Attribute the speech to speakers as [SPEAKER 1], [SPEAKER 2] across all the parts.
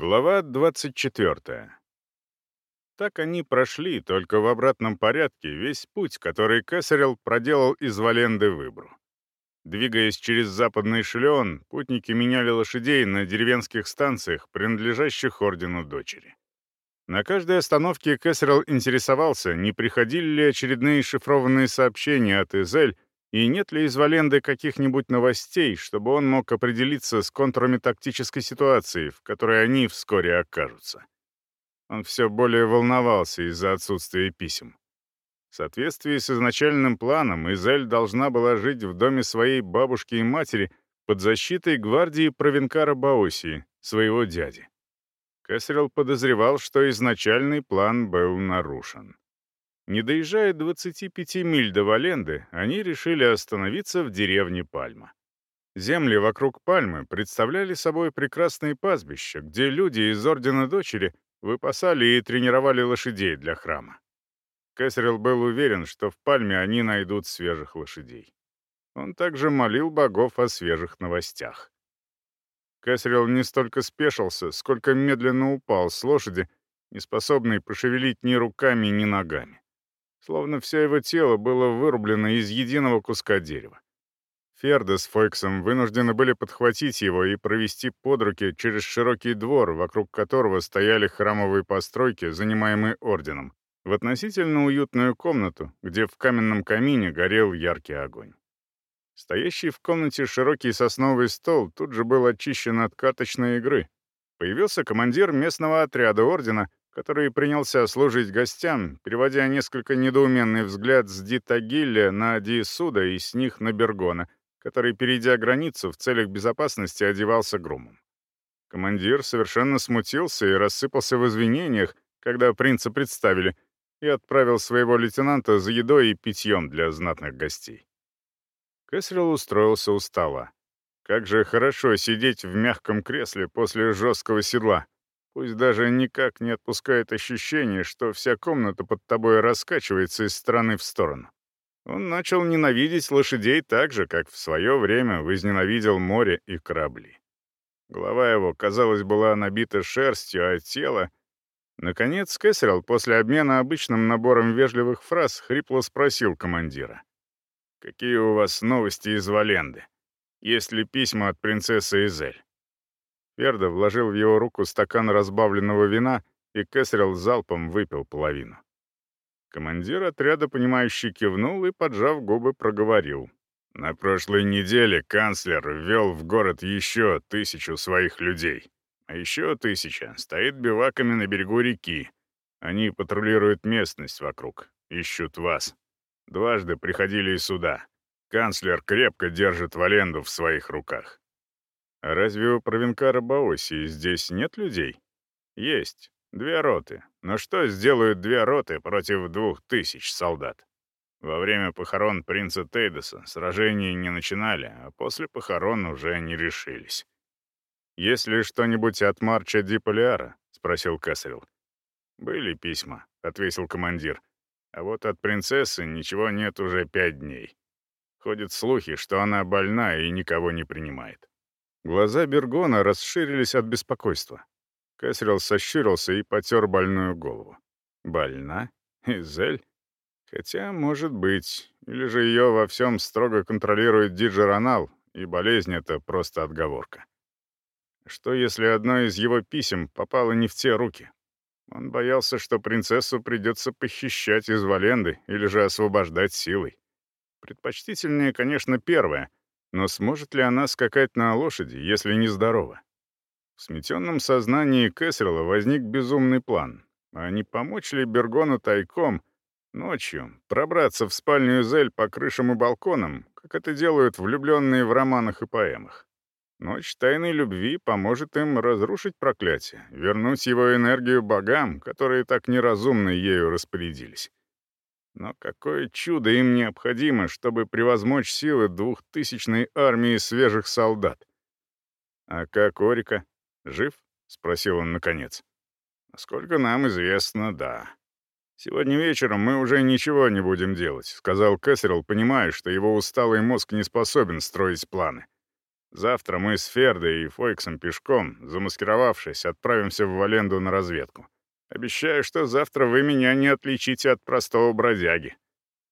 [SPEAKER 1] Глава 24. Так они прошли, только в обратном порядке, весь путь, который Кесарел проделал из Валенды в Ибру. Двигаясь через западный шлеон, путники меняли лошадей на деревенских станциях, принадлежащих ордену дочери. На каждой остановке Кесарел интересовался, не приходили ли очередные шифрованные сообщения от Изель, и нет ли из Валенды каких-нибудь новостей, чтобы он мог определиться с контурами тактической ситуации, в которой они вскоре окажутся? Он все более волновался из-за отсутствия писем. В соответствии с изначальным планом, Изель должна была жить в доме своей бабушки и матери под защитой гвардии Провинкара Баосии, своего дяди. Кэссерилл подозревал, что изначальный план был нарушен. Не доезжая 25 миль до Валенды, они решили остановиться в деревне Пальма. Земли вокруг Пальмы представляли собой прекрасные пастбища, где люди из Ордена Дочери выпасали и тренировали лошадей для храма. Кэссерилл был уверен, что в Пальме они найдут свежих лошадей. Он также молил богов о свежих новостях. Кэссерилл не столько спешился, сколько медленно упал с лошади, не способный пошевелить ни руками, ни ногами словно все его тело было вырублено из единого куска дерева. Ферда с Фойксом вынуждены были подхватить его и провести под руки через широкий двор, вокруг которого стояли храмовые постройки, занимаемые орденом, в относительно уютную комнату, где в каменном камине горел яркий огонь. Стоящий в комнате широкий сосновый стол тут же был очищен от карточной игры. Появился командир местного отряда ордена который принялся служить гостям, переводя несколько недоуменный взгляд с Дитагилля на Диисуда и с них на Бергона, который, перейдя границу, в целях безопасности одевался грумом. Командир совершенно смутился и рассыпался в извинениях, когда принца представили, и отправил своего лейтенанта за едой и питьем для знатных гостей. Кэссерилл устроился у стола. Как же хорошо сидеть в мягком кресле после жесткого седла — Пусть даже никак не отпускает ощущение, что вся комната под тобой раскачивается из стороны в сторону. Он начал ненавидеть лошадей так же, как в свое время возненавидел море и корабли. Голова его, казалось, была набита шерстью, а тело... Наконец, Кэссерилл после обмена обычным набором вежливых фраз хрипло спросил командира. «Какие у вас новости из Валенды? Есть ли письма от принцессы Изель?» Ферда вложил в его руку стакан разбавленного вина, и Кэссерилл залпом выпил половину. Командир отряда, понимающий, кивнул и, поджав губы, проговорил. «На прошлой неделе канцлер ввел в город еще тысячу своих людей. А еще тысяча стоит биваками на берегу реки. Они патрулируют местность вокруг, ищут вас. Дважды приходили и сюда. Канцлер крепко держит Валенду в своих руках. А разве у Провинкара Баоси здесь нет людей? Есть. Две роты. Но что сделают две роты против двух тысяч солдат? Во время похорон принца Тейдоса сражения не начинали, а после похорон уже не решились. «Есть ли что-нибудь от Марча Диполиара?» — спросил Кэссерилл. «Были письма», — ответил командир. «А вот от принцессы ничего нет уже пять дней. Ходят слухи, что она больна и никого не принимает. Глаза Бергона расширились от беспокойства. Кэссерилл сощурился и потер больную голову. «Больна? Изель? Хотя, может быть. Или же ее во всем строго контролирует Диджеронал, и болезнь — это просто отговорка. Что, если одно из его писем попало не в те руки? Он боялся, что принцессу придется похищать из Валенды или же освобождать силой. Предпочтительнее, конечно, первое — но сможет ли она скакать на лошади, если не здорова? В сметенном сознании Кэссерла возник безумный план. А не помочь ли Бергону тайком, ночью, пробраться в спальню Зель по крышам и балконам, как это делают влюбленные в романах и поэмах? Ночь тайной любви поможет им разрушить проклятие, вернуть его энергию богам, которые так неразумно ею распорядились. Но какое чудо им необходимо, чтобы превозмочь силы двухтысячной армии свежих солдат? «А как Орика? Жив?» — спросил он наконец. «Насколько нам известно, да. Сегодня вечером мы уже ничего не будем делать», — сказал Кэссерилл, понимая, что его усталый мозг не способен строить планы. Завтра мы с Фердой и Фойксом пешком, замаскировавшись, отправимся в Валенду на разведку. Обещаю, что завтра вы меня не отличите от простого бродяги.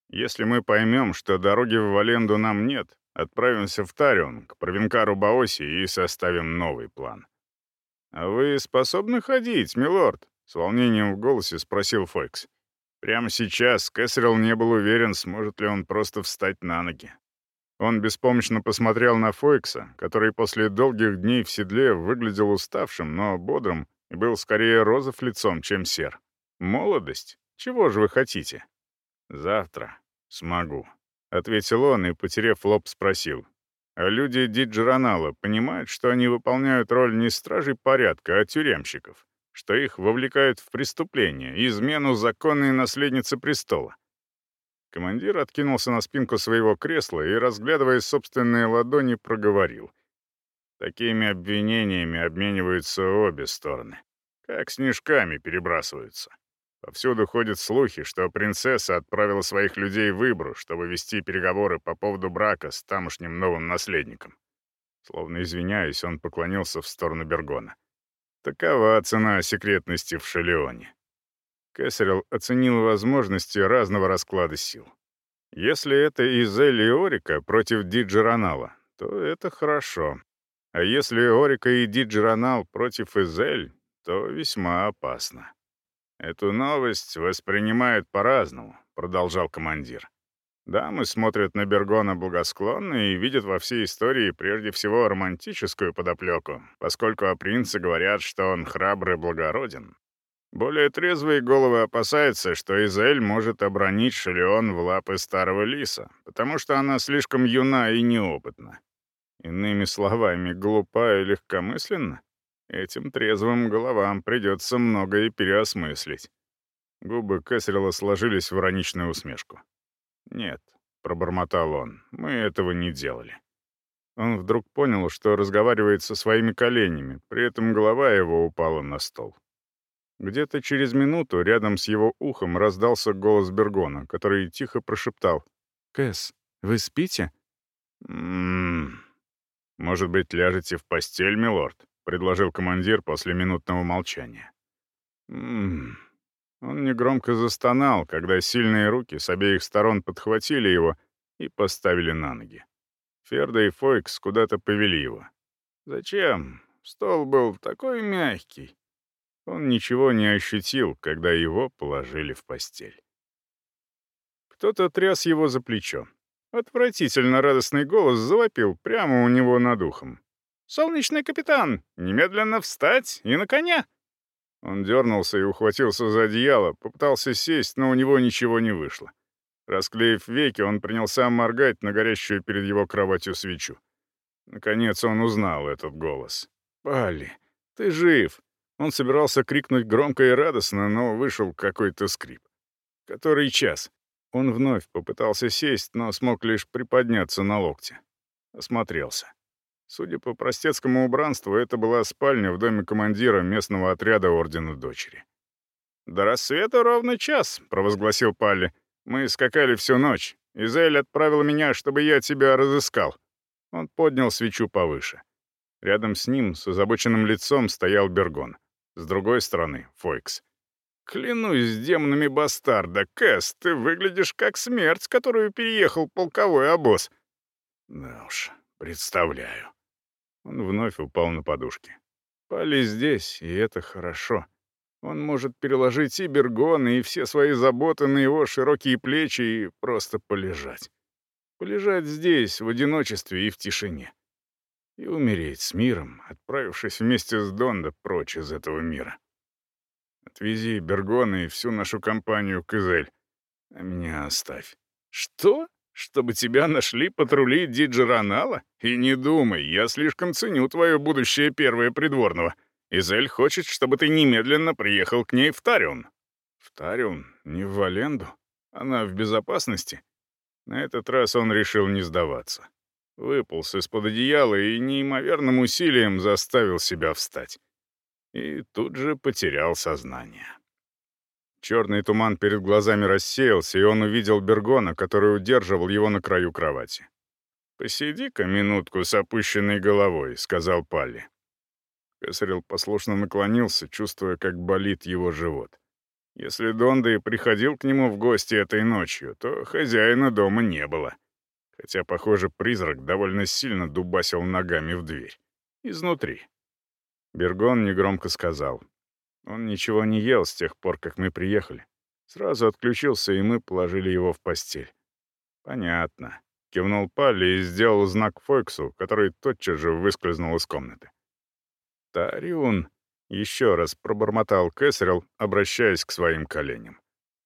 [SPEAKER 1] Если мы поймем, что дороги в Валенду нам нет, отправимся в Тарион, к провинкару Баоси и составим новый план. «А вы способны ходить, милорд?» — с волнением в голосе спросил Фойкс. Прямо сейчас Кэссерилл не был уверен, сможет ли он просто встать на ноги. Он беспомощно посмотрел на Фойкса, который после долгих дней в седле выглядел уставшим, но бодрым был скорее розов лицом, чем сер. «Молодость? Чего же вы хотите?» «Завтра. Смогу», — ответил он и, потеряв лоб, спросил. «А люди Диджеронала понимают, что они выполняют роль не стражей порядка, а тюремщиков, что их вовлекают в преступление, измену законной наследницы престола?» Командир откинулся на спинку своего кресла и, разглядывая собственные ладони, проговорил. Такими обвинениями обмениваются обе стороны. Как снежками перебрасываются. Повсюду ходят слухи, что принцесса отправила своих людей в Ибру, чтобы вести переговоры по поводу брака с тамошним новым наследником. Словно извиняясь, он поклонился в сторону Бергона. Такова цена секретности в Шелеоне. Кэссерилл оценил возможности разного расклада сил. Если это из Элли Орика против Диджеронала, то это хорошо. А если Орика и Диджеронал против Изель, то весьма опасно. «Эту новость воспринимают по-разному», — продолжал командир. «Дамы смотрят на Бергона благосклонно и видят во всей истории прежде всего романтическую подоплеку, поскольку о принце говорят, что он храбр и благороден. Более трезвые головы опасаются, что Изель может обронить Шелеон в лапы старого лиса, потому что она слишком юна и неопытна. Иными словами, глупа и легкомысленна? Этим трезвым головам придется многое переосмыслить. Губы Кэссерилла сложились в ироничную усмешку. «Нет», — пробормотал он, — «мы этого не делали». Он вдруг понял, что разговаривает со своими коленями, при этом голова его упала на стол. Где-то через минуту рядом с его ухом раздался голос Бергона, который тихо прошептал. «Кэс, вы спите?» «М-м-м...» «Может быть, ляжете в постель, милорд?» — предложил командир после минутного молчания. «М-м-м...» Он негромко застонал, когда сильные руки с обеих сторон подхватили его и поставили на ноги. Ферда и Фойкс куда-то повели его. «Зачем? Стол был такой мягкий». Он ничего не ощутил, когда его положили в постель. Кто-то тряс его за плечо. Отвратительно радостный голос завопил прямо у него над ухом. «Солнечный капитан! Немедленно встать и на коня!» Он дернулся и ухватился за одеяло, попытался сесть, но у него ничего не вышло. Расклеив веки, он принялся моргать на горящую перед его кроватью свечу. Наконец он узнал этот голос. «Палли, ты жив!» Он собирался крикнуть громко и радостно, но вышел какой-то скрип. «Который час?» Он вновь попытался сесть, но смог лишь приподняться на локте. Осмотрелся. Судя по простецкому убранству, это была спальня в доме командира местного отряда Ордена Дочери. «До рассвета ровно час», — провозгласил Палли. «Мы скакали всю ночь. Изель отправила меня, чтобы я тебя разыскал». Он поднял свечу повыше. Рядом с ним, с озабоченным лицом, стоял Бергон. С другой стороны — Фойкс. «Клянусь демонами бастарда, Кэс, ты выглядишь как смерть, которую переехал полковой обоз». «Да уж, представляю». Он вновь упал на подушки. Пали здесь, и это хорошо. Он может переложить и Бергон, и все свои заботы на его широкие плечи и просто полежать. Полежать здесь, в одиночестве и в тишине. И умереть с миром, отправившись вместе с Дондо прочь из этого мира. Отвези Бергона и всю нашу компанию к Изель, а меня оставь. Что? Чтобы тебя нашли патрули Диджеронала? И не думай, я слишком ценю твое будущее первое придворного. Изель хочет, чтобы ты немедленно приехал к ней в Тарион. В Тарион? Не в Валенду? Она в безопасности? На этот раз он решил не сдаваться. Выполз из-под одеяла и неимоверным усилием заставил себя встать и тут же потерял сознание. Черный туман перед глазами рассеялся, и он увидел Бергона, который удерживал его на краю кровати. «Посиди-ка минутку с опущенной головой», — сказал Палли. Кесарел послушно наклонился, чувствуя, как болит его живот. Если Донда и приходил к нему в гости этой ночью, то хозяина дома не было. Хотя, похоже, призрак довольно сильно дубасил ногами в дверь. Изнутри. Бергон негромко сказал. Он ничего не ел с тех пор, как мы приехали. Сразу отключился, и мы положили его в постель. «Понятно», — кивнул Палли и сделал знак Фойксу, который тотчас же выскользнул из комнаты. «Тариун», — еще раз пробормотал Кэссерилл, обращаясь к своим коленям.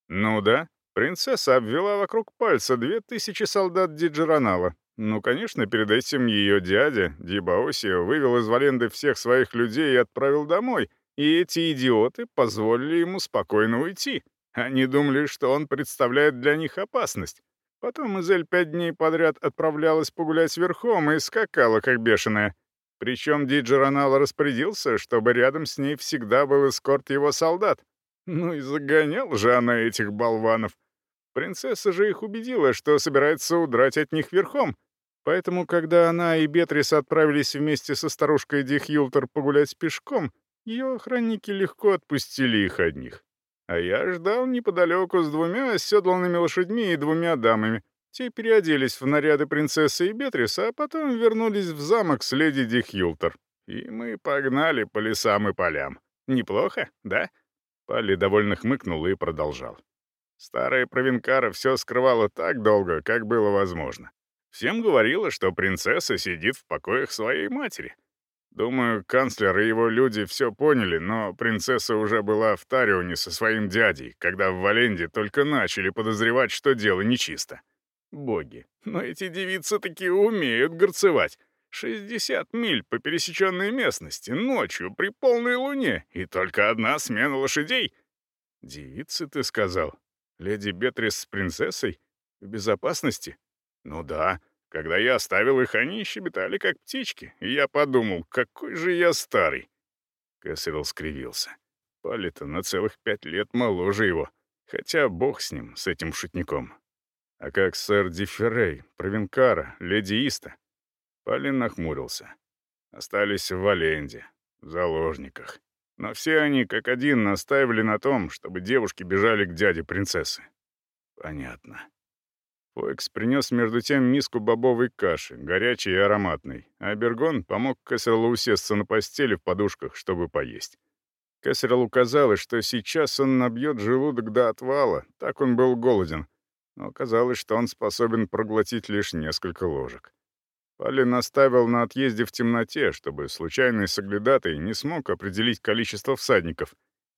[SPEAKER 1] «Ну да, принцесса обвела вокруг пальца две тысячи солдат Диджеронала. Ну, конечно, перед этим ее дядя, Дибаосио, вывел из Валенды всех своих людей и отправил домой, и эти идиоты позволили ему спокойно уйти. Они думали, что он представляет для них опасность. Потом Изель пять дней подряд отправлялась погулять верхом и скакала, как бешеная. Причем Диджеронал распорядился, чтобы рядом с ней всегда был эскорт его солдат. Ну и загонял же она этих болванов. Принцесса же их убедила, что собирается удрать от них верхом. Поэтому, когда она и Бетрис отправились вместе со старушкой Дихюлтер погулять пешком, ее охранники легко отпустили их одних. А я ждал неподалеку с двумя оседланными лошадьми и двумя дамами. Те переоделись в наряды принцессы и Бетриса, а потом вернулись в замок с леди Дихюлтер. И мы погнали по лесам и полям. Неплохо, да?» Палли довольно хмыкнул и продолжал. Старая провинкара все скрывала так долго, как было возможно. Всем говорила, что принцесса сидит в покоях своей матери. Думаю, канцлер и его люди все поняли, но принцесса уже была в Тарионе со своим дядей, когда в Валенде только начали подозревать, что дело нечисто. Боги, но эти девицы таки умеют горцевать. 60 миль по пересеченной местности, ночью, при полной луне, и только одна смена лошадей. Девицы, ты сказал? Леди Бетрис с принцессой? В безопасности? Ну да, когда я оставил их, они щебетали, как птички, и я подумал, какой же я старый. Кэссерилл скривился. Палли-то на целых пять лет моложе его. Хотя бог с ним, с этим шутником. А как сэр Дифферей, Провинкара, леди Иста? Палин нахмурился. Остались в Валенде, в заложниках. Но все они, как один, настаивали на том, чтобы девушки бежали к дяде принцессы. Понятно. Фойкс принес между тем миску бобовой каши, горячей и ароматной, а Бергон помог Кэссерлу усесться на постели в подушках, чтобы поесть. Кэссерлу казалось, что сейчас он набьет желудок до отвала, так он был голоден, но казалось, что он способен проглотить лишь несколько ложек. Пали наставил на отъезде в темноте, чтобы случайный соглядатый не смог определить количество всадников,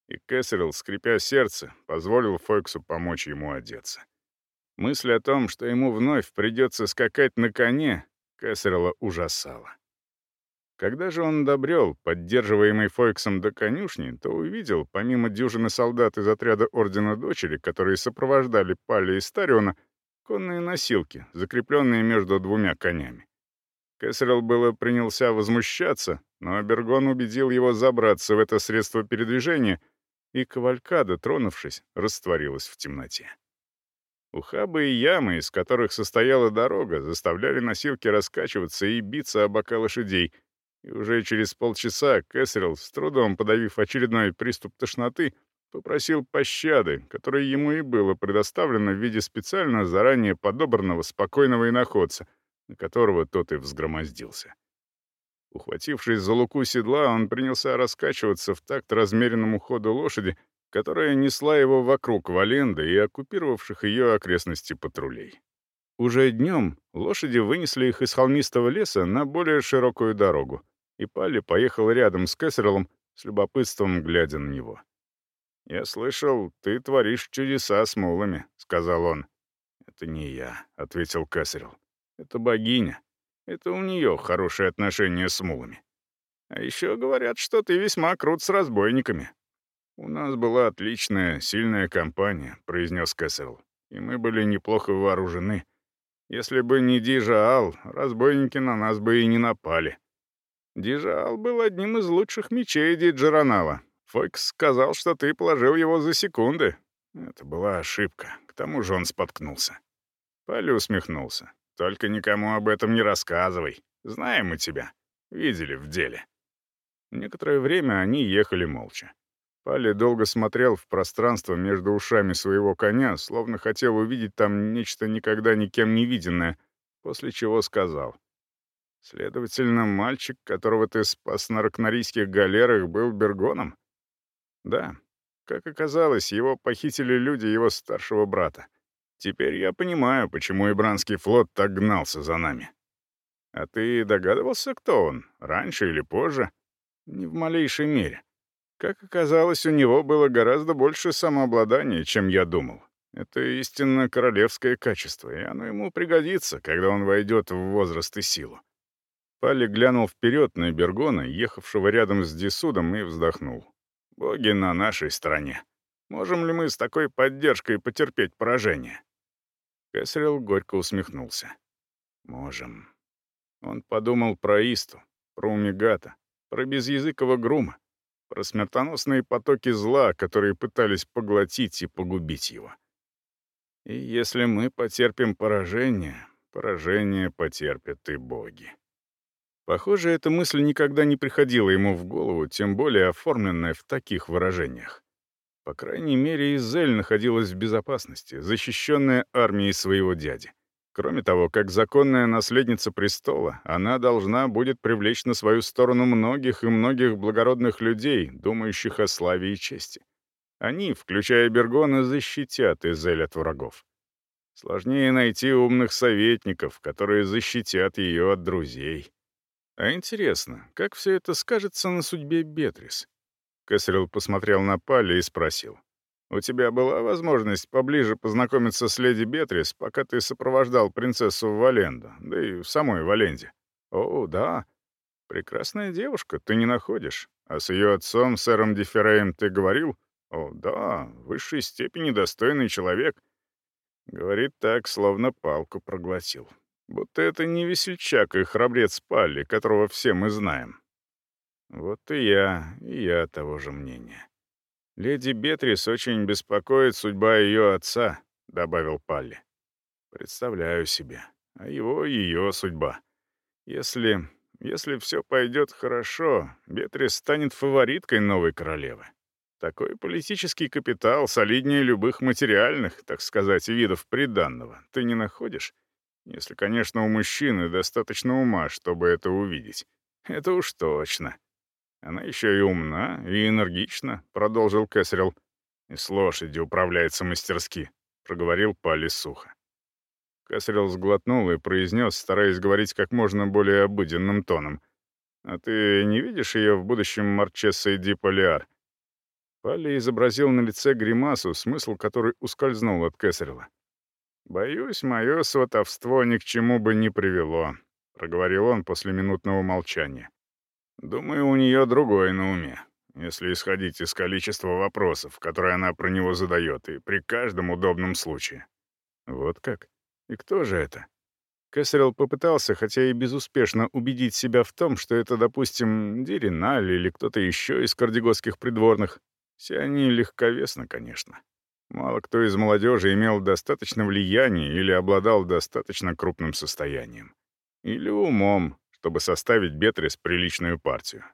[SPEAKER 1] и Кэссерилл, скрипя сердце, позволил Фойксу помочь ему одеться. Мысль о том, что ему вновь придется скакать на коне, Кэссерла ужасала. Когда же он добрел, поддерживаемый Фойксом до конюшни, то увидел, помимо дюжины солдат из отряда Ордена Дочери, которые сопровождали Палли и Стариона, конные носилки, закрепленные между двумя конями. Кэссерилл было принялся возмущаться, но Абергон убедил его забраться в это средство передвижения, и кавалькада, тронувшись, растворилась в темноте. Ухабы и ямы, из которых состояла дорога, заставляли носилки раскачиваться и биться о бока лошадей, и уже через полчаса Кэссерилл, с трудом подавив очередной приступ тошноты, попросил пощады, которой ему и было предоставлено в виде специально заранее подобранного спокойного иноходца, на которого тот и взгромоздился. Ухватившись за луку седла, он принялся раскачиваться в такт размеренному ходу лошади, которая несла его вокруг Валенды и оккупировавших ее окрестности патрулей. Уже днем лошади вынесли их из холмистого леса на более широкую дорогу, и Палли поехал рядом с Кэссерлом, с любопытством глядя на него. «Я слышал, ты творишь чудеса с мулами», — сказал он. «Это не я», — ответил Кэссерл. «Это богиня. Это у нее хорошие отношения с мулами. А еще говорят, что ты весьма крут с разбойниками. «У нас была отличная, сильная компания», — произнес Кэссел. «И мы были неплохо вооружены. Если бы не Дижаал, разбойники на нас бы и не напали. Дижаал был одним из лучших мечей Диджеронала. Фойкс сказал, что ты положил его за секунды. Это была ошибка. К тому же он споткнулся». Пали усмехнулся. Только никому об этом не рассказывай. Знаем мы тебя. Видели в деле». Некоторое время они ехали молча. Пали долго смотрел в пространство между ушами своего коня, словно хотел увидеть там нечто никогда никем не виденное, после чего сказал. «Следовательно, мальчик, которого ты спас на ракнорийских галерах, был Бергоном?» «Да. Как оказалось, его похитили люди его старшего брата. Теперь я понимаю, почему Ибранский флот так гнался за нами. А ты догадывался, кто он? Раньше или позже?» «Не в малейшей мере». Как оказалось, у него было гораздо больше самообладания, чем я думал. Это истинно королевское качество, и оно ему пригодится, когда он войдет в возраст и силу. Пали глянул вперед на Бергона, ехавшего рядом с Дисудом, и вздохнул. «Боги на нашей стороне. Можем ли мы с такой поддержкой потерпеть поражение?» Кэссерилл горько усмехнулся. «Можем». Он подумал про Исту, про Умигата, про безязыкого Грума, про смертоносные потоки зла, которые пытались поглотить и погубить его. И если мы потерпим поражение, поражение потерпят и боги. Похоже, эта мысль никогда не приходила ему в голову, тем более оформленная в таких выражениях. По крайней мере, Изель находилась в безопасности, защищенная армией своего дяди. Кроме того, как законная наследница престола, она должна будет привлечь на свою сторону многих и многих благородных людей, думающих о славе и чести. Они, включая Бергона, защитят Изель от врагов. Сложнее найти умных советников, которые защитят ее от друзей. А интересно, как все это скажется на судьбе Бетрис? Кесрилл посмотрел на Палли и спросил. У тебя была возможность поближе познакомиться с леди Бетрис, пока ты сопровождал принцессу в Валенду, да и в самой Валенде. О, да. Прекрасная девушка, ты не находишь. А с ее отцом, сэром Диффереем, ты говорил? О, да, в высшей степени достойный человек. Говорит так, словно палку проглотил. Будто это не весельчак и храбрец Палли, которого все мы знаем. Вот и я, и я того же мнения. «Леди Бетрис очень беспокоит судьба ее отца», — добавил Палли. «Представляю себе. А его — ее судьба. Если... если все пойдет хорошо, Бетрис станет фавориткой новой королевы. Такой политический капитал солиднее любых материальных, так сказать, видов приданного. Ты не находишь? Если, конечно, у мужчины достаточно ума, чтобы это увидеть. Это уж точно. Она еще и умна, и энергична», — продолжил Кэссерилл. «И с лошадью управляется мастерски», — проговорил Палли сухо. Кэссерилл сглотнул и произнес, стараясь говорить как можно более обыденным тоном. «А ты не видишь ее в будущем Марчессой Ди Полиар?» Палли изобразил на лице гримасу, смысл которой ускользнул от Кэссерилла. «Боюсь, мое сватовство ни к чему бы не привело», — проговорил он после минутного молчания. Думаю, у нее другое на уме, если исходить из количества вопросов, которые она про него задает, и при каждом удобном случае. Вот как? И кто же это? Кэссерилл попытался, хотя и безуспешно, убедить себя в том, что это, допустим, Дириналь или кто-то еще из кардегосских придворных. Все они легковесны, конечно. Мало кто из молодежи имел достаточно влияния или обладал достаточно крупным состоянием. Или умом, чтобы составить Бетрис приличную партию.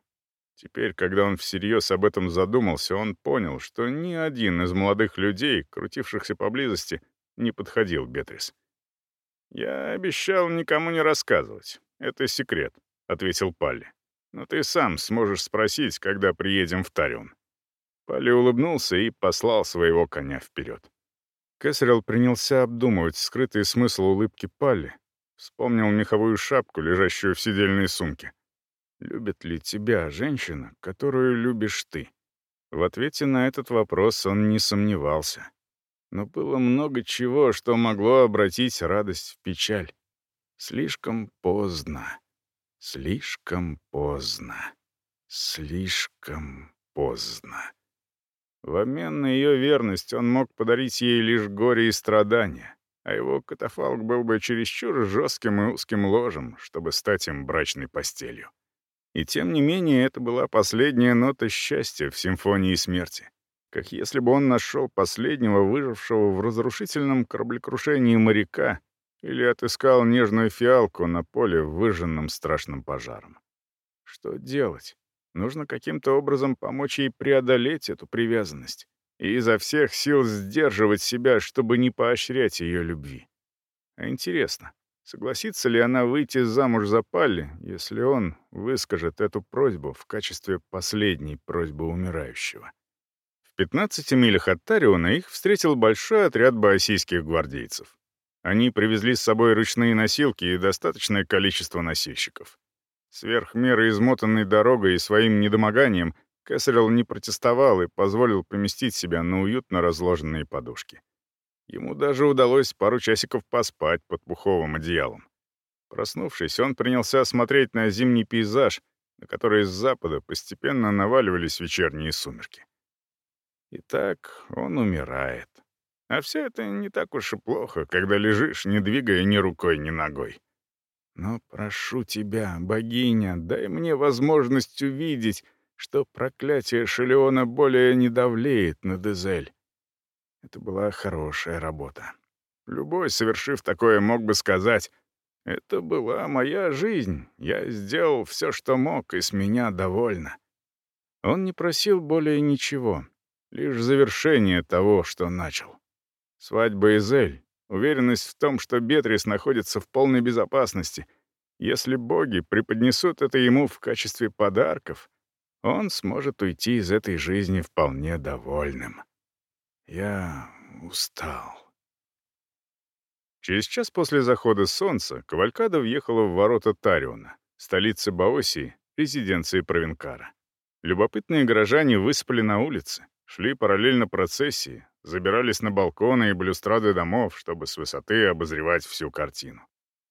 [SPEAKER 1] Теперь, когда он всерьез об этом задумался, он понял, что ни один из молодых людей, крутившихся поблизости, не подходил Бетрис. «Я обещал никому не рассказывать. Это секрет», — ответил Палли. «Но ты сам сможешь спросить, когда приедем в Тарион». Палли улыбнулся и послал своего коня вперед. Кэссерилл принялся обдумывать скрытый смысл улыбки Палли, Вспомнил меховую шапку, лежащую в сидельной сумке. «Любит ли тебя женщина, которую любишь ты?» В ответе на этот вопрос он не сомневался. Но было много чего, что могло обратить радость в печаль. Слишком поздно. Слишком поздно. Слишком поздно. В обмен на ее верность он мог подарить ей лишь горе и страдания а его катафалк был бы чересчур жестким и узким ложем, чтобы стать им брачной постелью. И тем не менее, это была последняя нота счастья в симфонии смерти. Как если бы он нашел последнего выжившего в разрушительном кораблекрушении моряка или отыскал нежную фиалку на поле, выжженном страшным пожаром. Что делать? Нужно каким-то образом помочь ей преодолеть эту привязанность и изо всех сил сдерживать себя, чтобы не поощрять ее любви. А интересно, согласится ли она выйти замуж за Палли, если он выскажет эту просьбу в качестве последней просьбы умирающего? В 15 милях от Тариона их встретил большой отряд боосийских гвардейцев. Они привезли с собой ручные носилки и достаточное количество носильщиков. Сверх меры измотанной дорогой и своим недомоганием Кэссерилл не протестовал и позволил поместить себя на уютно разложенные подушки. Ему даже удалось пару часиков поспать под пуховым одеялом. Проснувшись, он принялся смотреть на зимний пейзаж, на который с запада постепенно наваливались вечерние сумерки. Итак, он умирает. А все это не так уж и плохо, когда лежишь, не двигая ни рукой, ни ногой. Но прошу тебя, богиня, дай мне возможность увидеть, что проклятие Шелеона более не давлеет на Дезель. Это была хорошая работа. Любой, совершив такое, мог бы сказать, «Это была моя жизнь, я сделал все, что мог, и с меня довольно». Он не просил более ничего, лишь завершение того, что начал. Свадьба Изель, уверенность в том, что Бетрис находится в полной безопасности. Если боги преподнесут это ему в качестве подарков, он сможет уйти из этой жизни вполне довольным. Я устал. Через час после захода солнца Кавалькада въехала в ворота Тариона, столицы Баосии, резиденции Провенкара. Любопытные горожане выспали на улице, шли параллельно процессии, забирались на балконы и балюстрады домов, чтобы с высоты обозревать всю картину.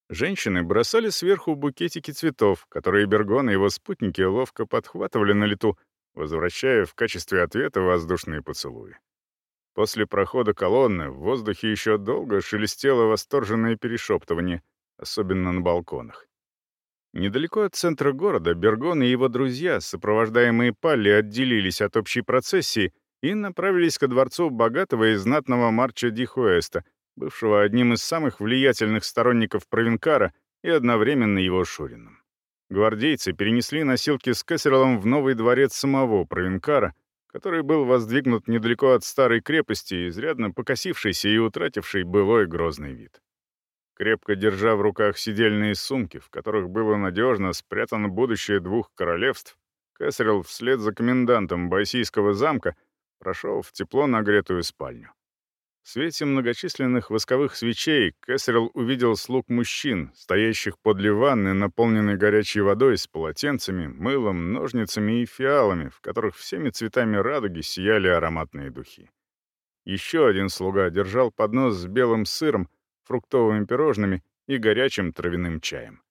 [SPEAKER 1] Женщины бросали сверху букетики цветов, которые Бергон и его спутники ловко подхватывали на лету, возвращая в качестве ответа воздушные поцелуи. После прохода колонны в воздухе еще долго шелестело восторженное перешептывание, особенно на балконах. Недалеко от центра города Бергон и его друзья, сопровождаемые Палли, отделились от общей процессии — и направились ко дворцу богатого и знатного Марча Дихуэста, бывшего одним из самых влиятельных сторонников Провинкара и одновременно его Шурином. Гвардейцы перенесли носилки с Кессерлом в новый дворец самого Провинкара, который был воздвигнут недалеко от старой крепости, изрядно покосившейся и утратившей былой грозный вид. Крепко держа в руках сидельные сумки, в которых было надежно спрятано будущее двух королевств, Кесарел вслед за комендантом Байсийского замка прошел в тепло нагретую спальню. В свете многочисленных восковых свечей Кэссерилл увидел слуг мужчин, стоящих подле ванны, наполненной горячей водой с полотенцами, мылом, ножницами и фиалами, в которых всеми цветами радуги сияли ароматные духи. Еще один слуга держал поднос с белым сыром, фруктовыми пирожными и горячим травяным чаем.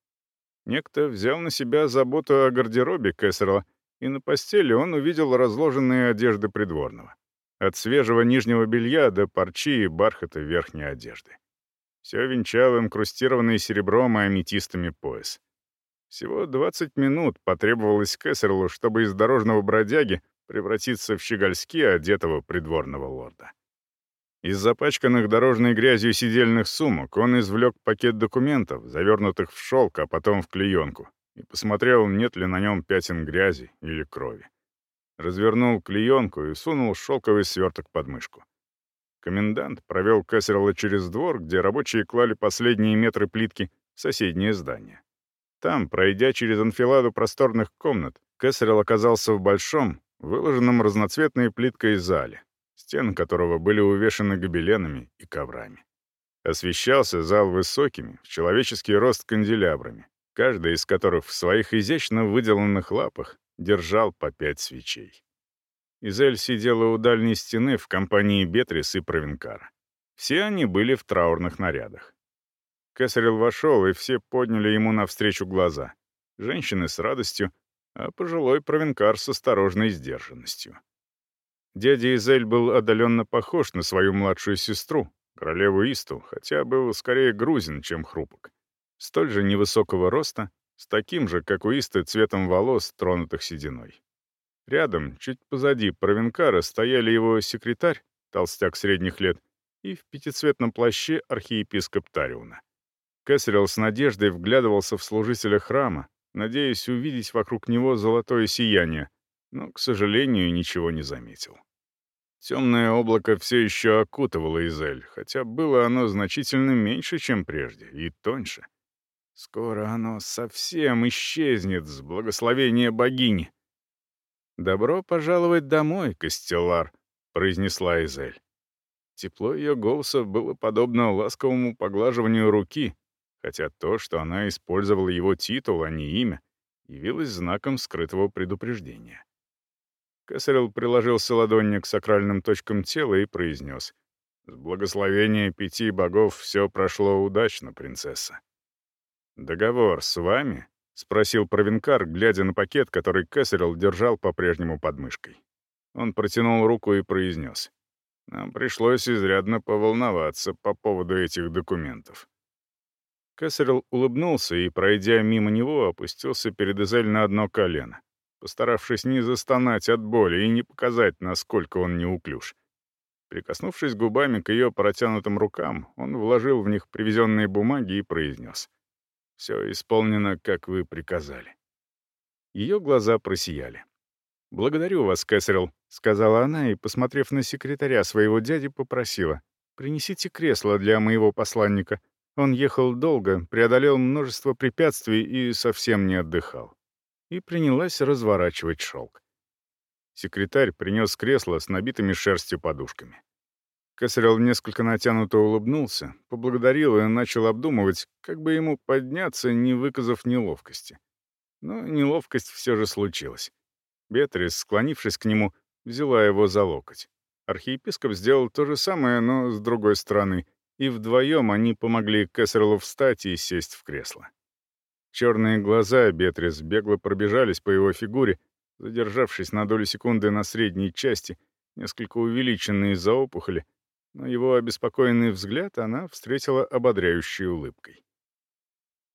[SPEAKER 1] Некто взял на себя заботу о гардеробе Кэссерла и на постели он увидел разложенные одежды придворного. От свежего нижнего белья до парчи и бархата верхней одежды. Все венчал инкрустированный серебром и аметистами пояс. Всего 20 минут потребовалось Кессерлу, чтобы из дорожного бродяги превратиться в щегольски одетого придворного лорда. Из запачканных дорожной грязью сидельных сумок он извлек пакет документов, завернутых в шелк, а потом в клеенку, и посмотрел, нет ли на нем пятен грязи или крови. Развернул клеенку и сунул шелковый сверток под мышку. Комендант провел Кессерла через двор, где рабочие клали последние метры плитки, в соседнее здание. Там, пройдя через анфиладу просторных комнат, Кессерл оказался в большом, выложенном разноцветной плиткой зале, стены которого были увешаны гобеленами и коврами. Освещался зал высокими, в человеческий рост канделябрами, каждый из которых в своих изящно выделанных лапах держал по пять свечей. Изель сидела у дальней стены в компании Бетрис и Провинкара. Все они были в траурных нарядах. Кесарел вошел, и все подняли ему навстречу глаза. Женщины с радостью, а пожилой Провинкар с осторожной сдержанностью. Дядя Изель был отдаленно похож на свою младшую сестру, королеву Исту, хотя был скорее грузин, чем хрупок столь же невысокого роста, с таким же, как у Исты, цветом волос, тронутых сединой. Рядом, чуть позади Провенкара, стояли его секретарь, толстяк средних лет, и в пятицветном плаще архиепископ Тариуна. Кэссерилл с надеждой вглядывался в служителя храма, надеясь увидеть вокруг него золотое сияние, но, к сожалению, ничего не заметил. Темное облако все еще окутывало Изель, хотя было оно значительно меньше, чем прежде, и тоньше. Скоро оно совсем исчезнет с благословения богини. «Добро пожаловать домой, Костеллар», — произнесла Изель. Тепло ее голоса было подобно ласковому поглаживанию руки, хотя то, что она использовала его титул, а не имя, явилось знаком скрытого предупреждения. Кесарел приложился ладонью к сакральным точкам тела и произнес. «С благословения пяти богов все прошло удачно, принцесса». «Договор с вами?» — спросил Провинкар, глядя на пакет, который Кесарел держал по-прежнему под мышкой. Он протянул руку и произнес. «Нам пришлось изрядно поволноваться по поводу этих документов». Кесарел улыбнулся и, пройдя мимо него, опустился перед Эзель на одно колено постаравшись не застонать от боли и не показать, насколько он неуклюж. Прикоснувшись губами к ее протянутым рукам, он вложил в них привезенные бумаги и произнес. «Все исполнено, как вы приказали». Ее глаза просияли. «Благодарю вас, Кэссерилл», — сказала она и, посмотрев на секретаря своего дяди, попросила. «Принесите кресло для моего посланника. Он ехал долго, преодолел множество препятствий и совсем не отдыхал и принялась разворачивать шелк. Секретарь принес кресло с набитыми шерстью подушками. Кесарел несколько натянуто улыбнулся, поблагодарил и начал обдумывать, как бы ему подняться, не выказав неловкости. Но неловкость все же случилась. Бетрис, склонившись к нему, взяла его за локоть. Архиепископ сделал то же самое, но с другой стороны, и вдвоем они помогли Кесарелу встать и сесть в кресло. Черные глаза Бетрис бегло пробежались по его фигуре, задержавшись на долю секунды на средней части, несколько увеличенной из-за опухоли, но его обеспокоенный взгляд она встретила ободряющей улыбкой.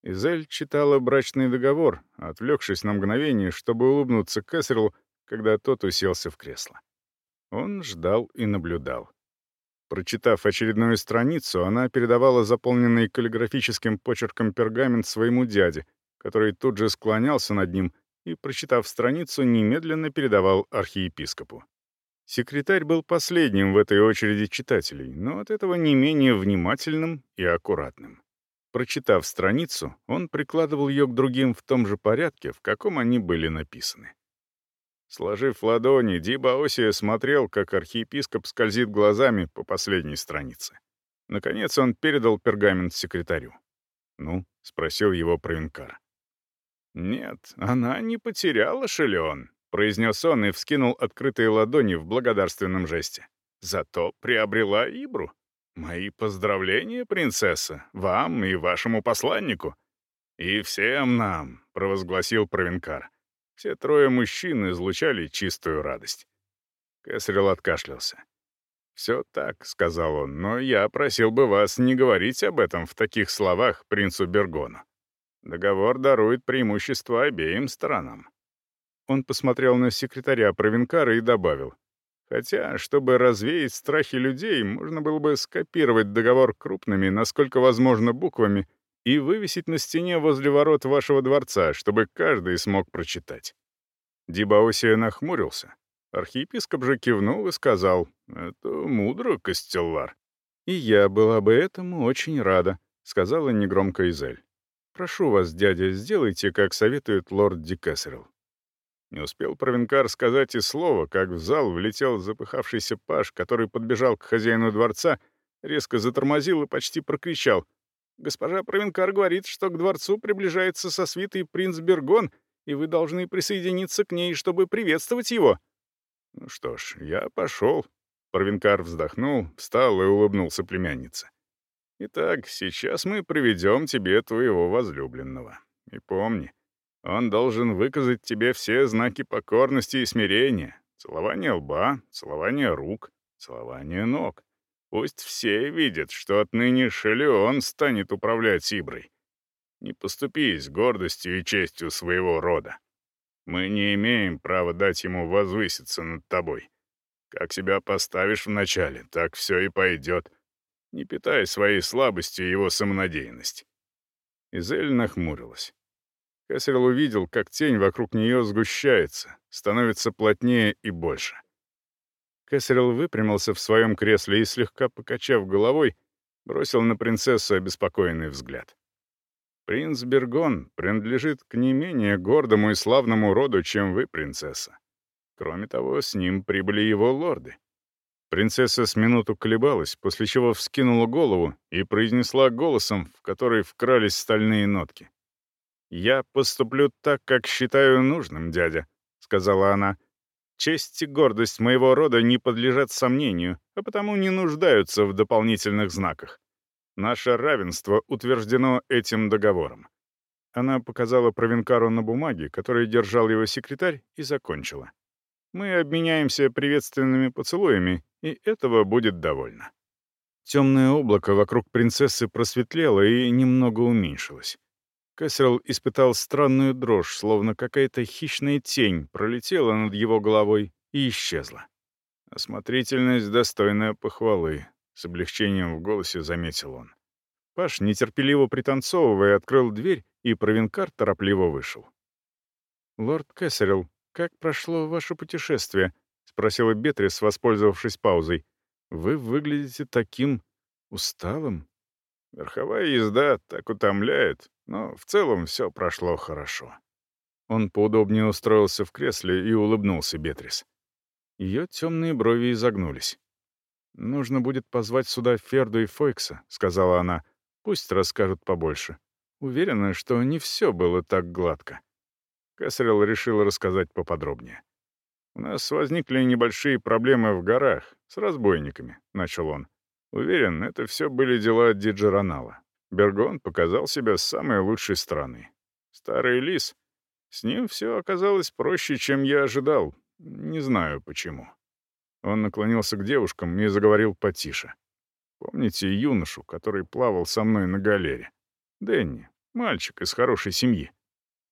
[SPEAKER 1] Изель читала брачный договор, отвлекшись на мгновение, чтобы улыбнуться Кэссерлу, когда тот уселся в кресло. Он ждал и наблюдал. Прочитав очередную страницу, она передавала заполненный каллиграфическим почерком пергамент своему дяде, который тут же склонялся над ним и, прочитав страницу, немедленно передавал архиепископу. Секретарь был последним в этой очереди читателей, но от этого не менее внимательным и аккуратным. Прочитав страницу, он прикладывал ее к другим в том же порядке, в каком они были написаны. Сложив ладони, Дибаосия смотрел, как архиепископ скользит глазами по последней странице. Наконец он передал пергамент секретарю. «Ну?» — спросил его Провинкар. «Нет, она не потеряла Шелеон», — произнес он и вскинул открытые ладони в благодарственном жесте. «Зато приобрела Ибру. Мои поздравления, принцесса, вам и вашему посланнику». «И всем нам», — провозгласил Провинкар. Все трое мужчин излучали чистую радость. Кэссерилл откашлялся. «Все так», — сказал он, — «но я просил бы вас не говорить об этом в таких словах принцу Бергону. Договор дарует преимущество обеим сторонам». Он посмотрел на секретаря Провинкара и добавил. «Хотя, чтобы развеять страхи людей, можно было бы скопировать договор крупными, насколько возможно, буквами — и вывесить на стене возле ворот вашего дворца, чтобы каждый смог прочитать». Дибаосия нахмурился. Архиепископ же кивнул и сказал, «Это мудро, Костеллар». «И я была бы этому очень рада», — сказала негромко Изель. «Прошу вас, дядя, сделайте, как советует лорд Дикассерл». Не успел Провинкар сказать и слова, как в зал влетел запыхавшийся паж, который подбежал к хозяину дворца, резко затормозил и почти прокричал — Госпожа Провинкар говорит, что к дворцу приближается со свитой принц Бергон, и вы должны присоединиться к ней, чтобы приветствовать его». «Ну что ж, я пошел». Провинкар вздохнул, встал и улыбнулся племяннице. «Итак, сейчас мы приведем тебе твоего возлюбленного. И помни, он должен выказать тебе все знаки покорности и смирения. Целование лба, целование рук, целование ног. Пусть все видят, что отныне Шелеон станет управлять Сиброй. Не поступись гордостью и честью своего рода. Мы не имеем права дать ему возвыситься над тобой. Как себя поставишь вначале, так все и пойдет. Не питай своей слабостью его самонадеянность. Изель нахмурилась. Кэссерилл увидел, как тень вокруг нее сгущается, становится плотнее и больше. Кэссерилл выпрямился в своем кресле и, слегка покачав головой, бросил на принцессу обеспокоенный взгляд. Принц Бергон принадлежит к не менее гордому и славному роду, чем вы, принцесса. Кроме того, с ним прибыли его лорды. Принцесса с минуту колебалась, после чего вскинула голову и произнесла голосом, в который вкрались стальные нотки. «Я поступлю так, как считаю нужным, дядя», — сказала она. «Честь и гордость моего рода не подлежат сомнению, а потому не нуждаются в дополнительных знаках. Наше равенство утверждено этим договором». Она показала Провинкару на бумаге, которую держал его секретарь, и закончила. «Мы обменяемся приветственными поцелуями, и этого будет довольно». Темное облако вокруг принцессы просветлело и немного уменьшилось. Кэссерл испытал странную дрожь, словно какая-то хищная тень пролетела над его головой и исчезла. Осмотрительность, достойная похвалы, с облегчением в голосе заметил он. Паш, нетерпеливо пританцовывая, открыл дверь, и Провинкар торопливо вышел. «Лорд Кэссерилл, как прошло ваше путешествие?» — спросила Бетрис, воспользовавшись паузой. «Вы выглядите таким усталым».
[SPEAKER 2] Верховая езда так утомляет, но в целом все прошло хорошо.
[SPEAKER 1] Он поудобнее устроился в кресле и улыбнулся Бетрис. Ее темные брови изогнулись. «Нужно будет позвать сюда Ферду и Фойкса», — сказала она. «Пусть расскажут побольше. Уверена, что не все было так гладко». Кэссерилл решил рассказать поподробнее.
[SPEAKER 2] «У нас возникли небольшие проблемы в горах с разбойниками», — начал он. «Уверен, это все были дела Диджеронала. Бергон показал себя с самой лучшей стороны. Старый лис. С ним все оказалось проще, чем я ожидал. Не знаю почему. Он наклонился к девушкам и заговорил потише. Помните юношу, который плавал со мной на галере? Дэнни, мальчик из хорошей семьи.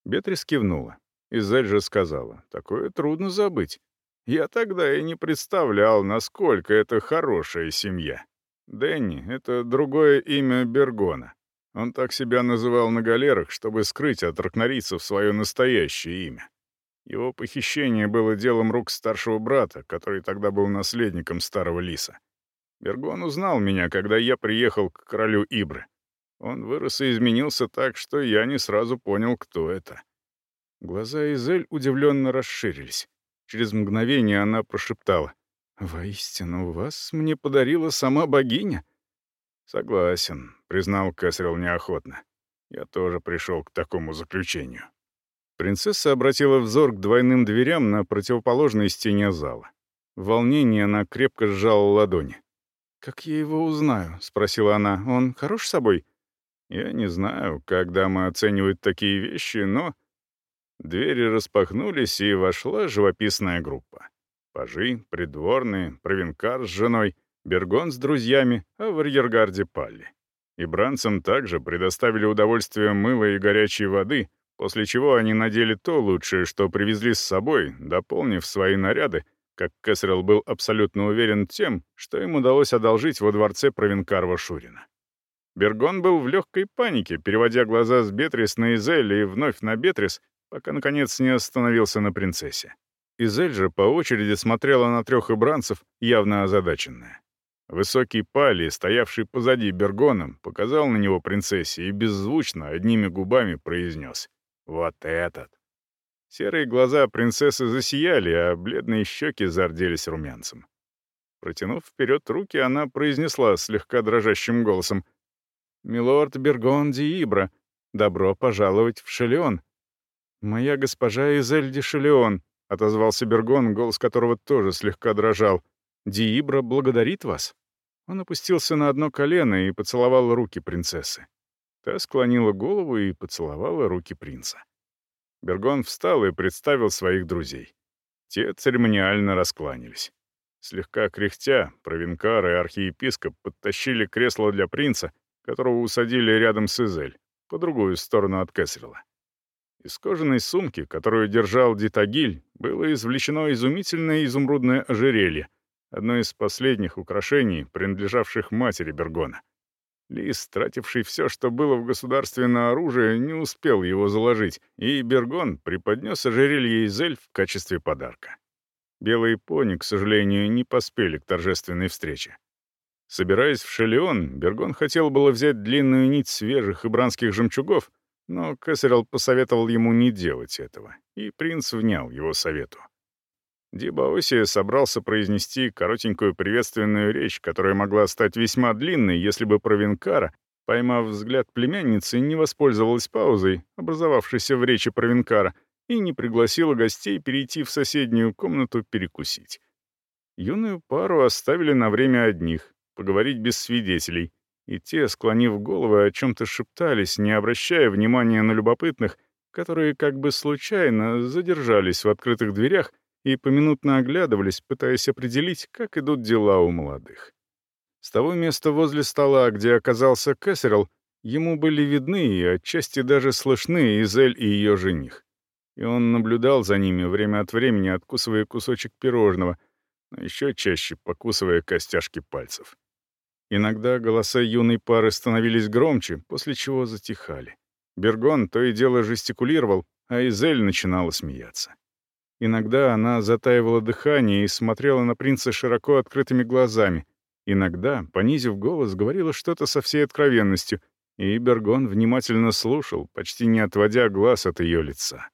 [SPEAKER 2] Бетрис кивнула. Изель же сказала, такое трудно забыть. Я тогда и не представлял, насколько это хорошая семья. Дэнни — это другое имя Бергона. Он так себя называл на галерах, чтобы скрыть от ракнорийцев свое настоящее имя. Его похищение было делом рук старшего брата, который тогда был наследником старого лиса. Бергон узнал меня, когда я приехал к королю Ибры. Он вырос и изменился так, что я не сразу понял, кто это. Глаза Изель удивленно расширились. Через мгновение она прошептала. «Воистину, вас мне подарила сама богиня?» «Согласен», — признал Кэссерилл неохотно. «Я тоже пришел к такому заключению». Принцесса обратила взор к двойным дверям на противоположной стене зала. В волнении она крепко сжала ладони. «Как я его узнаю?» — спросила она. «Он хорош собой?» «Я не знаю, как дамы оценивают такие вещи, но...» Двери распахнулись, и вошла живописная группа. Пажи, придворные, провинкар с женой, Бергон с друзьями, а в арьергарде Палли. И бранцам также предоставили удовольствие мыла и горячей воды, после чего они надели то лучшее, что привезли с собой, дополнив свои наряды, как Кэссерилл был абсолютно уверен тем, что им удалось одолжить во дворце Провинкарва Шурина. Бергон был в легкой панике, переводя глаза с Бетрис на Изель и вновь на Бетрис, пока, наконец, не остановился на принцессе. Изель же по очереди смотрела на трех ibранцев, явно озадаченная. Высокий Пали, стоявший позади Бергоном, показал на него принцессе и беззвучно, одними губами произнес «Вот этот!». Серые глаза принцессы засияли, а бледные щеки зарделись румянцем. Протянув вперед руки, она произнесла слегка дрожащим голосом «Милорд Бергон Диибра, добро пожаловать в Шелеон». «Моя госпожа Изель де Шелеон», — отозвался Бергон, голос которого тоже слегка дрожал. «Диибра благодарит вас». Он опустился на одно колено и поцеловал руки принцессы. Та склонила голову и поцеловала руки принца. Бергон встал и представил своих друзей. Те церемониально раскланялись. Слегка кряхтя, провинкар и архиепископ подтащили кресло для принца, которого усадили рядом с Изель, по другую сторону от Кэссерилла. Из кожаной сумки, которую держал Дитагиль, было извлечено изумительное изумрудное ожерелье, одно из последних украшений, принадлежавших матери Бергона.
[SPEAKER 1] Лис, тративший все, что было в государственное оружие, не успел его заложить, и Бергон преподнес ожерелье из эльф в качестве подарка. Белые пони, к сожалению, не поспели к торжественной встрече. Собираясь в Шелеон, Бергон хотел было взять длинную нить свежих ибранских жемчугов, но Кесарел посоветовал ему не делать этого, и принц внял его совету. Дибаосия собрался произнести коротенькую приветственную речь, которая могла стать весьма длинной, если бы Провинкара, поймав взгляд племянницы, не воспользовалась паузой, образовавшейся в речи Провинкара, и не пригласила гостей перейти в соседнюю комнату перекусить. Юную пару оставили на время одних, поговорить без свидетелей, и те, склонив головы, о чем-то шептались, не обращая внимания на любопытных, которые как бы случайно задержались в открытых дверях и поминутно оглядывались, пытаясь определить, как идут дела у молодых. С того места возле стола, где оказался Кэссерилл, ему были видны и отчасти даже слышны Изель и ее жених. И он наблюдал за ними время от времени, откусывая кусочек пирожного, но еще чаще покусывая костяшки пальцев. Иногда голоса юной пары становились громче, после чего затихали. Бергон то и дело жестикулировал, а Изель начинала смеяться. Иногда она затаивала дыхание и смотрела на принца широко открытыми глазами. Иногда, понизив голос, говорила что-то со всей откровенностью, и Бергон внимательно слушал, почти не отводя глаз от ее лица.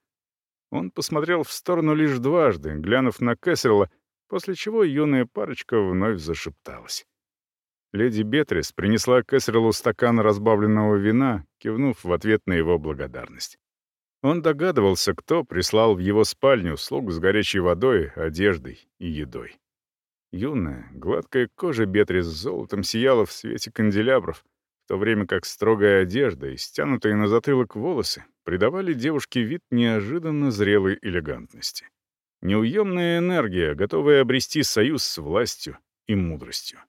[SPEAKER 1] Он посмотрел в сторону лишь дважды, глянув на Кэссерла, после чего юная парочка вновь зашепталась. Леди Бетрис принесла Кэссерлу стакан разбавленного вина, кивнув в ответ на его благодарность. Он догадывался, кто прислал в его спальню слуг с горячей водой, одеждой и едой. Юная, гладкая кожа Бетрис с золотом сияла в свете канделябров, в то время как строгая одежда и стянутые на затылок волосы придавали девушке вид неожиданно зрелой элегантности. Неуемная энергия, готовая обрести союз с властью и мудростью.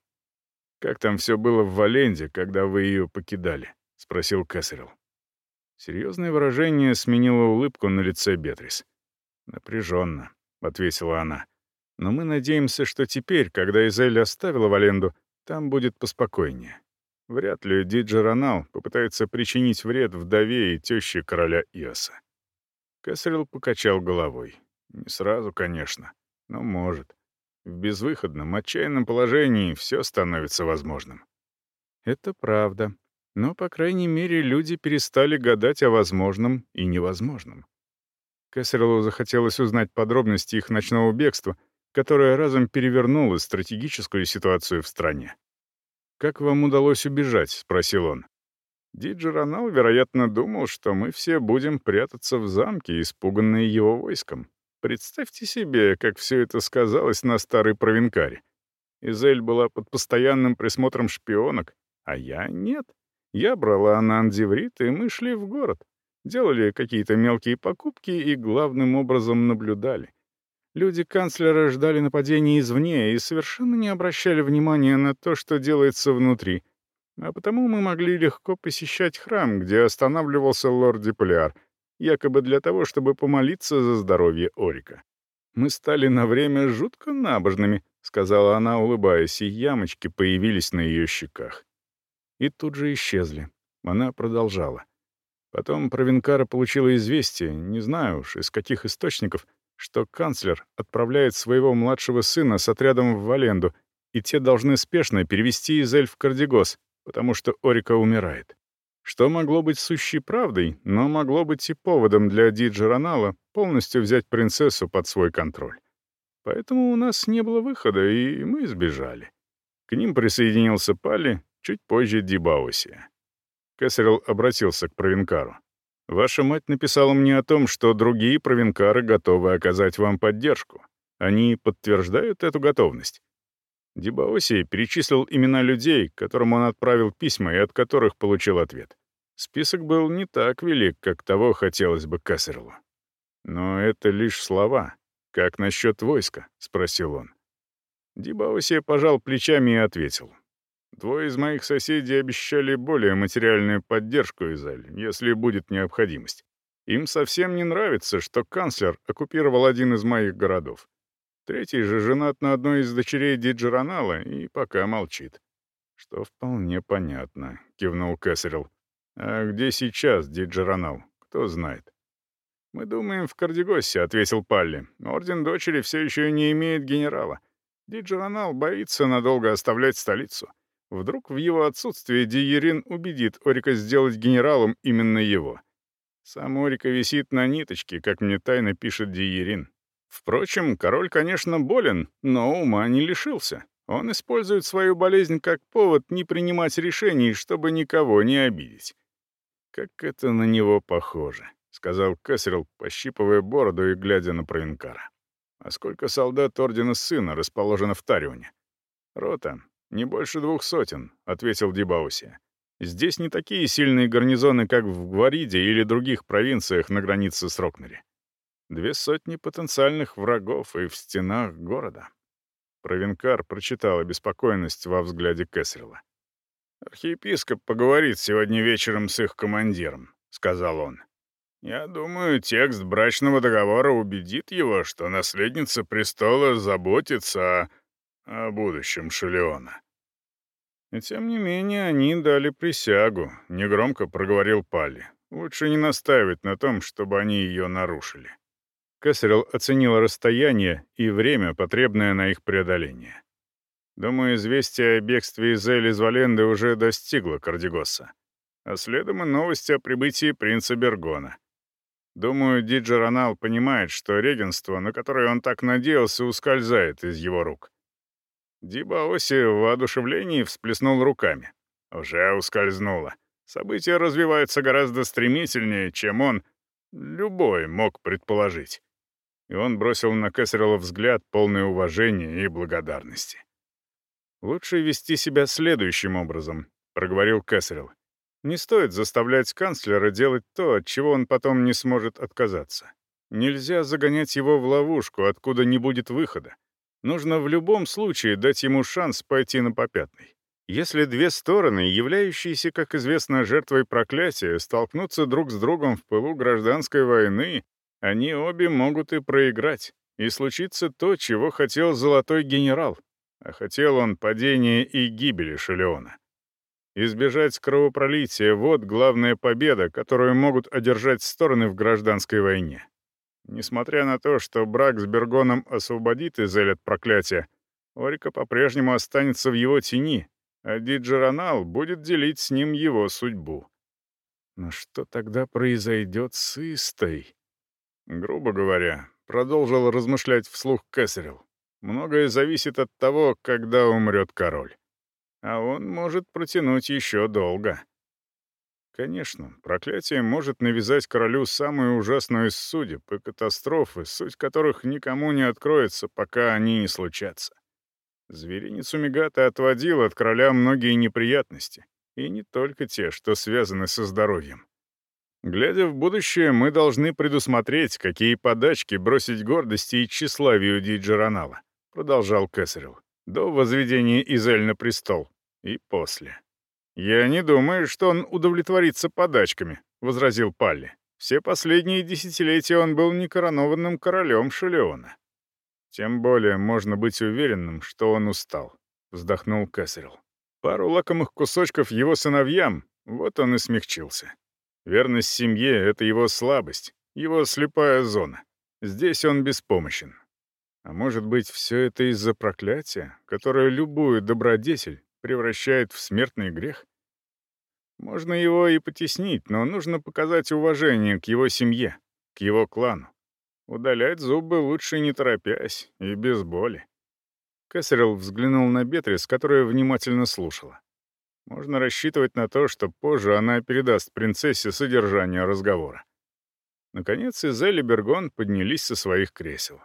[SPEAKER 1] «Как там все было в Валенде, когда вы ее покидали?» — спросил Кэссерилл. Серьезное выражение сменило улыбку на лице Бетрис. «Напряженно», — ответила она. «Но мы надеемся, что теперь, когда Изель оставила Валенду, там будет поспокойнее. Вряд ли Диджи Ронал попытается причинить вред вдове и теще короля Иоса». Кэссерилл покачал головой. «Не сразу, конечно, но может. В безвыходном, отчаянном положении все становится возможным». «Это правда», но, по крайней мере, люди перестали гадать о возможном и невозможном. Кэссерлу захотелось узнать подробности их ночного бегства, которое разом перевернуло стратегическую ситуацию в стране. «Как вам удалось убежать?» — спросил он. Диджи Ронал, вероятно, думал, что мы все будем прятаться в замке, испуганные его войском. Представьте себе, как все это сказалось на старой провинкаре. Изель была под постоянным присмотром шпионок, а я — нет. Я брала анандиврит, и мы шли в город. Делали какие-то мелкие покупки и главным образом наблюдали. Люди канцлера ждали нападения извне и совершенно не обращали внимания на то, что делается внутри. А потому мы могли легко посещать храм, где останавливался лорд Диполяр, якобы для того, чтобы помолиться за здоровье Орика. «Мы стали на время жутко набожными», — сказала она, улыбаясь, и ямочки появились на ее щеках и тут же исчезли. Она продолжала. Потом Провинкара получила известие, не знаю уж из каких источников, что канцлер отправляет своего младшего сына с отрядом в Валенду, и те должны спешно перевести из Эльф в Кардигос, потому что Орика умирает. Что могло быть сущей правдой, но могло быть и поводом для Диджи Ронала полностью взять принцессу под свой контроль. Поэтому у нас не было выхода, и мы сбежали. К ним присоединился Пали, Чуть позже Дибауси. Кесарел обратился к Провинкару. «Ваша мать написала мне о том, что другие Провинкары готовы оказать вам поддержку. Они подтверждают эту готовность?» Дибаоси перечислил имена людей, которым он отправил письма и от которых получил ответ. Список был не так велик, как того хотелось бы Кассерлу. «Но это лишь слова. Как насчет войска?» — спросил он. Дибаоси пожал плечами и ответил. Двое из моих соседей обещали более материальную поддержку Изаль, если будет необходимость. Им совсем не нравится, что канцлер оккупировал один из моих городов. Третий же женат на одной из дочерей Диджеронала и пока молчит.
[SPEAKER 2] «Что вполне понятно», — кивнул Кэссерилл. «А где сейчас Диджеронал? Кто знает?» «Мы думаем, в Кардигосе», — ответил Палли. «Орден дочери все еще не имеет генерала. Диджеронал боится надолго оставлять столицу. Вдруг в его отсутствие Диерин убедит Орика сделать генералом именно его. Сам Орика висит на ниточке, как мне тайно пишет Диерин. Впрочем, король, конечно, болен, но ума не лишился. Он использует свою болезнь как повод не принимать решений, чтобы никого не обидеть. «Как это на него похоже», — сказал Кэссерилл, пощипывая бороду и глядя на Провинкара. «А сколько солдат Ордена Сына расположено в Тарионе?» «Рота, не больше двух сотен», — ответил Дибауси. «Здесь не такие сильные гарнизоны, как в Гвариде или других провинциях на границе с Рокнери. Две сотни потенциальных врагов и в стенах города». Провинкар прочитал обеспокоенность во взгляде Кэссерилла. «Архиепископ поговорит сегодня вечером с их командиром», — сказал он. «Я думаю, текст брачного договора убедит его, что наследница престола заботится о о будущем Шелеона. И тем не менее они дали присягу, негромко проговорил Палли. Лучше не настаивать на том, чтобы они ее нарушили. Кесарел оценил расстояние и время, потребное на их преодоление. Думаю, известие о бегстве из Эль из Валенды уже достигло Кардигоса. А следом и новости о прибытии принца Бергона. Думаю, Диджеронал понимает, что регенство, на которое он так надеялся, ускользает из его рук. Дибаоси в воодушевлении всплеснул руками. Уже ускользнуло. События развиваются гораздо стремительнее, чем он, любой, мог предположить. И он бросил на Кэссерилла взгляд, полный уважения и благодарности. «Лучше вести себя следующим образом», — проговорил Кэссерилл. «Не стоит заставлять канцлера делать то, от чего он потом не сможет отказаться. Нельзя загонять его в ловушку, откуда не будет выхода. Нужно в любом случае дать ему шанс пойти на попятный. Если две стороны, являющиеся, как известно, жертвой проклятия, столкнутся друг с другом в пылу гражданской войны, они обе могут и проиграть. И случится то, чего хотел Золотой Генерал. А хотел он падения и гибели Шелеона. Избежать кровопролития — вот главная победа, которую могут одержать стороны в гражданской войне. Несмотря на то, что брак с Бергоном освободит Изель от проклятия, Орика по-прежнему останется в его тени, а Диджеронал будет делить с ним его судьбу. Но что тогда произойдет с Истой? Грубо говоря, продолжил размышлять вслух Кэссерилл. Многое зависит от того, когда умрет король. А он может протянуть еще долго. Конечно, проклятие может навязать королю самую ужасную из судеб и катастрофы, суть которых никому не откроется, пока они не случатся. Звериницу Мегата отводил от короля многие неприятности, и не только те, что связаны со здоровьем. Глядя в будущее, мы должны предусмотреть, какие подачки бросить гордости и тщеславию Диджеронала, продолжал Кесарел, до возведения Изель на престол и после. «Я не думаю, что он удовлетворится подачками», — возразил Палли. «Все последние десятилетия он был некоронованным королем Шелеона». «Тем более можно быть уверенным, что он устал», — вздохнул Кэссерилл. «Пару лакомых кусочков его сыновьям, вот он и смягчился. Верность семье — это его слабость, его слепая зона. Здесь он беспомощен. А может быть, все это из-за проклятия, которое любую добродетель превращает в смертный грех? Можно его и потеснить, но нужно показать уважение к его семье, к его клану. Удалять зубы лучше не торопясь и без боли. Кэссерилл взглянул на Бетрис, которая внимательно слушала. Можно рассчитывать на то, что позже она передаст принцессе содержание разговора. Наконец, Изель и Бергон поднялись со своих кресел.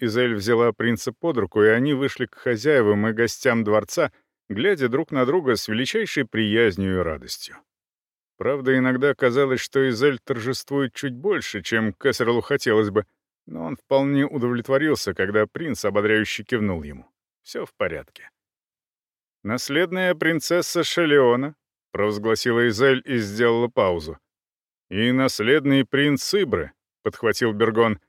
[SPEAKER 2] Изель взяла принца под руку, и они вышли к хозяевам и гостям дворца — глядя друг на друга с величайшей приязнью и радостью. Правда, иногда казалось, что Изель торжествует чуть больше, чем Кессерлу хотелось бы, но он вполне удовлетворился, когда принц ободряюще кивнул ему. Все в порядке. «Наследная принцесса Шелеона», — провозгласила Изель и сделала паузу. «И наследный принц Ибры», — подхватил Бергон.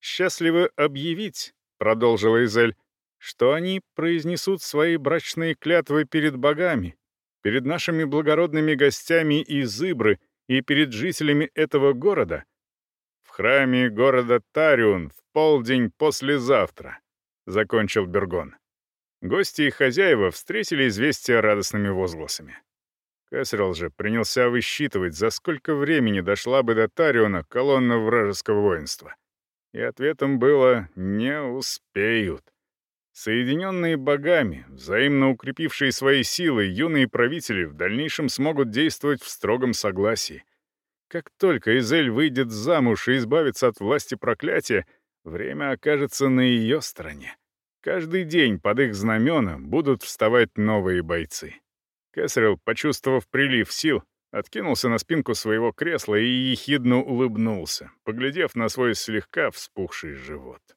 [SPEAKER 2] «Счастливы объявить», — продолжила Изель, что они произнесут свои брачные клятвы перед богами, перед нашими благородными гостями из Ибры и перед жителями этого города в храме города Тариун в полдень послезавтра, — закончил Бергон. Гости и хозяева встретили известие радостными возгласами. Кэссерилл же принялся высчитывать, за сколько времени дошла бы до Тариона колонна вражеского воинства. И ответом было «не успеют». Соединенные богами, взаимно укрепившие свои силы, юные правители в дальнейшем смогут действовать в строгом согласии. Как только Изель выйдет замуж и избавится от власти проклятия, время окажется на ее стороне. Каждый день под их знамена будут вставать новые бойцы. Кэссерилл, почувствовав прилив сил, откинулся на спинку своего кресла и ехидно улыбнулся, поглядев на свой слегка вспухший живот.